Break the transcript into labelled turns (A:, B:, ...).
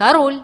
A: король.